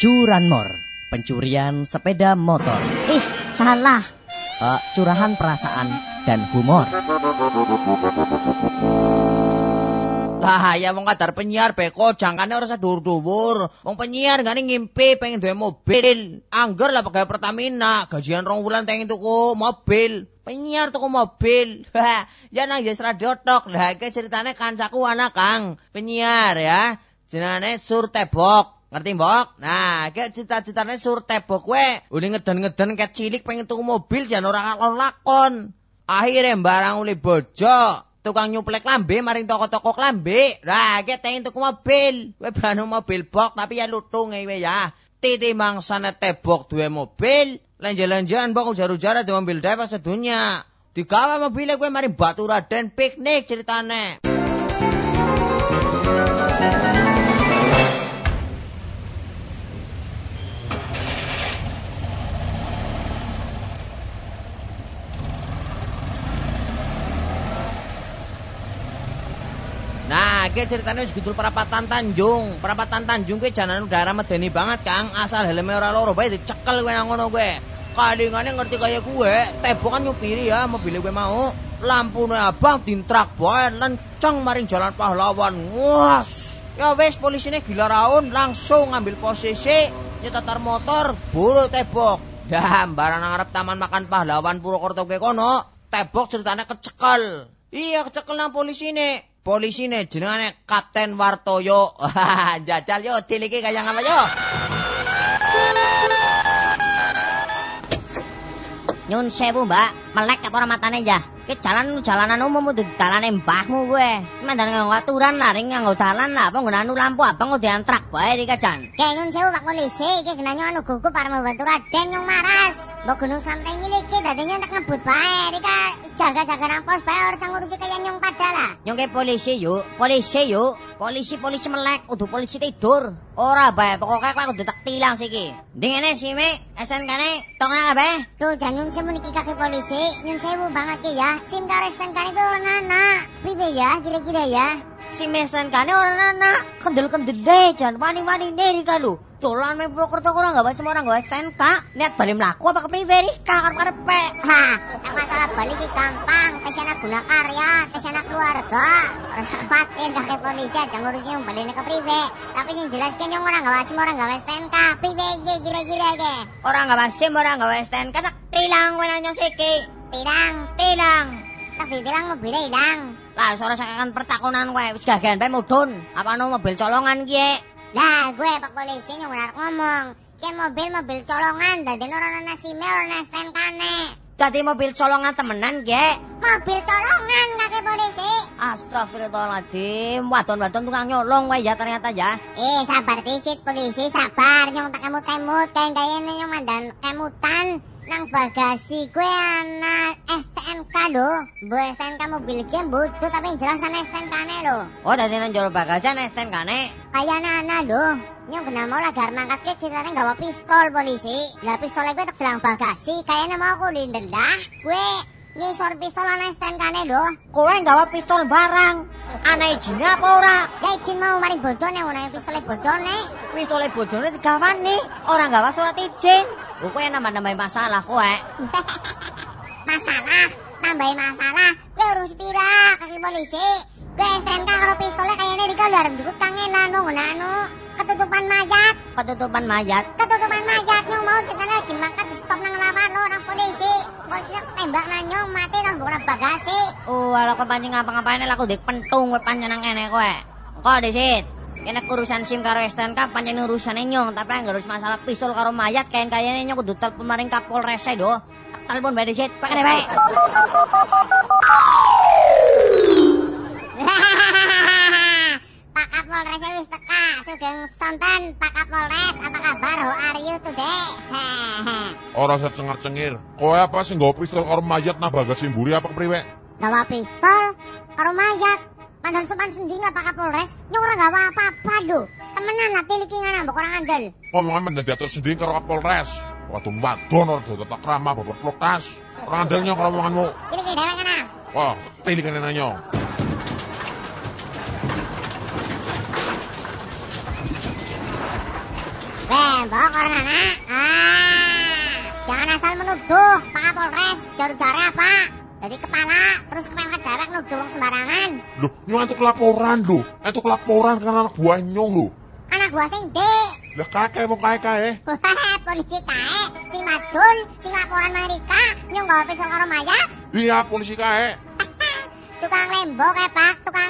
Curanmor, pencurian sepeda motor. Ih, salah. Uh, curahan perasaan dan humor. Lah ya wong kadar penyiar beko jangkane ora sadur-dhuwur. Wong penyiar gane ngimpi pengen duwe mobil. Angger lah pegawai Pertamina, gajian rong wulan pengen tuku mobil. Penyiar tuku mobil. ya nang Yes Radio tok. Lah iki ceritane kancaku anak Kang, penyiar ya. Jenenge Sur Tebok. Ngerti mbok? Nah, kayak cita-citane sur tebok kowe. Uli ngeden-ngeden kayak cilik pengen tuku mobil jangan ora lakon-lakon. Akhirnya barang uli bojo. Tukang nyuplek lambe maring toko-toko lambe. Lah, kayak pengen tuku mobil. Kowe branu mobil bok tapi ya lutung kowe ya. Titi mangsane tebok duwe mobil. Lenje-lenjean bok ujar-ujar di mobil dewa sedunia. Digawa mobilnya gue maring batu raden piknik ceritane. Iki ceritane wis perapatan Tanjung. Perapatan Tanjung kuwi jalan udara medeni banget, Kang. Asal helme ora loro bae dicekel kowe nang ngono kowe. Kadingane ngerti kaya gue, tebokan nyupiri ya mobil gue mau. Lampune abang dintrak bae lenceng maring jalan pahlawan.Was. Ya wis polisine gila raun langsung ngambil posisi nyetatar motor buru tebok. Dah barang nang arep taman makan pahlawan Purwokerto kowe kono, tebok ceritane kecekel. Iya kecekel nang polisine. Polisine jenengane Kapten Wartoyo. Jajal yo diliki kaya ngapa yo. Nyun sewu, Mbak. Melek apa ora matane ya? Ki jalan jalanan umum udah dalane mbahmu gue. Cuma dan nganggo aturan lah, ring nganggo dalan lah, apa nggunanu lampu apa nggo diantrak bae iki kajan. Kayak nyun sewu Pak Polisi, iki genanyo anu gugup para membantu Raden yang maras. Mbok gunung santai ngene iki dadinya tak ngebut bae, Rika jaga-jaga nang pos bae ora ngurusi kaya. Nyong ke polisi yuk, polisi yuk. Polisi-polisi melek, udah polisi tidur. Ora bae, pokoknya kowe kudu tak tilang siki. Nding ngene si Mek, SNK-ne tong nang kabeh. Tuh jangan sewu niki kaki polisi, nyun sewu banget ya. SIM karo STNK itu ora nana. Priwe ya, kira-kira ya. Si SNK-ne ora anak, kendel-kendele jan wani-wani neri kalu. Dolan me Purwokerto ora gawe semua orang gawe SNK. Niat bali mlaku apa kepriwe ri? Karep-karepe. Ha, yang masalah balik sih gampang. Tesana guna karya, tesana keluarga. Ora usah khawatir kaki polisi aja ngurusin yang balik ke priwe. Tapi yang jelas kan yang orang gawe SIM orang gawe STNK. Priwe iki kira-kira ge. Orang gawe SIM, orang gawe STNK tak tilang kowe nanya siki. Tilang, Tilang. Tak ditilang mobilnya hilang. Lah ora sakekan pertakonan kowe wis gagan bae mudhun. Apa no mobil colongan ki? Lah, gue Pak Polisi benar ngomong. Kayak mobil-mobil colongan, dadi ora ana SIM ora ana STNK-ne. Dadi mobil colongan temenan ki. Mobil colongan kaki polisi. Astagfirullahaladzim, wadon-wadon tukang nyolong wae ya ternyata ya. Eh, sabar disit polisi, sabar. Nyong tak kemut-kemut, kayak nyong mandan kemutan. Nang bagasi gue ana STNK lho. Bu STNK mobil gue butuh tapi yang jelas ana STNK-ne lho. Oh, dadi nang jero bagasan STNK-ne. Kayaknya ana lho. Nyong kena mau lah mangkat ke ceritanya gawa pistol polisi. Lah pistolnya gue tak dalang bagasi. Kayaknya mau aku lindelah. Gue ngisor pistol ana STNK-ne lho. Kowe gawa pistol barang. Ana izine apa ora? Ya izin mau maring bojone, ana pistolnya bojone. Pistole bojone digawani, ora gawa surat izin. Oh, kowe nambah-nambah masalah kowe. masalah, tambahin masalah. Gue urus pira kaki polisi. Gue STNK karo pistolnya kayaknya di kalau harus dikut kangelan nunggu anu ketutupan mayat. Ketutupan mayat. Ketutupan Polisi tembak nang nyong mati nang bukan bagasi. Oh, ala kau pancing ngapa-ngapain aku dik pentung kowe panjenengan kene kowe. Kok disit. Kene urusan SIM karo STNK pancen urusane nyong, tapi yang urus masalah pistol karo mayat kayak kayaknya nyong kudu telepon maring Kapolres ae do. Tak telepon bae disit, pakai bae. Pak Kapolres wis teka, Sugeng Sonten, Pak Kapolres, apa kabar? How are you today? Ora usah cengar-cengir. Kowe apa sih nggawa pistol karo mayat nang bagasi mburi apa priwe? Gawa pistol karo mayat. Mandan sopan sendiri nggak Pak Kapolres? Nyong ora gawa apa-apa lho. Temenan lah tilikingan mbok orang andel. Ngomongan mendan diatur sendiri karo Kapolres. Waduh wadon ora dadi tak ramah bapak protes. Ora andelnya karo omonganmu. Tiliki dhewe kana. Wah, tilik kene tembok orang anak. Ah, jangan asal menuduh Pak Kapolres. Jaru-jare apa? Jadi kepala, terus kepala dewek nuduh wong sembarangan. Loh, nyong entuk laporan lho. Entuk laporan karena anak buah nyong lho. Anak buah sing dik. Lah kakek wong kae-kae. Wah, polisi kae, sing madun, sing laporan Amerika, nyung gawa pisau karo mayat. Iya, polisi kae. Tukang lembo kae, Pak, tukang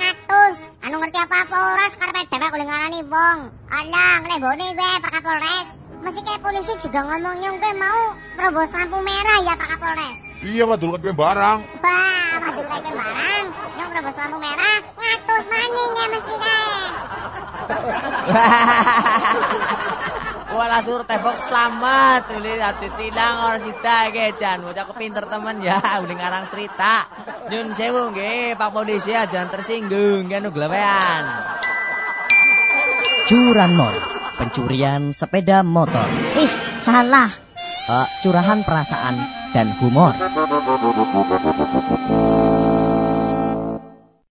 atus. Anu ngerti apa-apa ora karepe dhewek oleh ngarani wong. Alah, nglembone kowe Pak Kapolres. Mesti kayak polisi juga ngomong nyung kowe mau terobos lampu merah ya Pak Kapolres. Iya, madul kan barang. Wah, madul kayak barang. Nyung terobos lampu merah, ngatus maning ya mesti kae. Wala sur tembok selamat. Uli ati tilang orang sida ge jan. Bocah pinter temen ya. Udah ngarang cerita. Nyun sewu nggih. Pak Polisi aja tersinggung kan glewean Curanmor, pencurian sepeda motor. Ih, salah. Eh, curahan perasaan dan humor.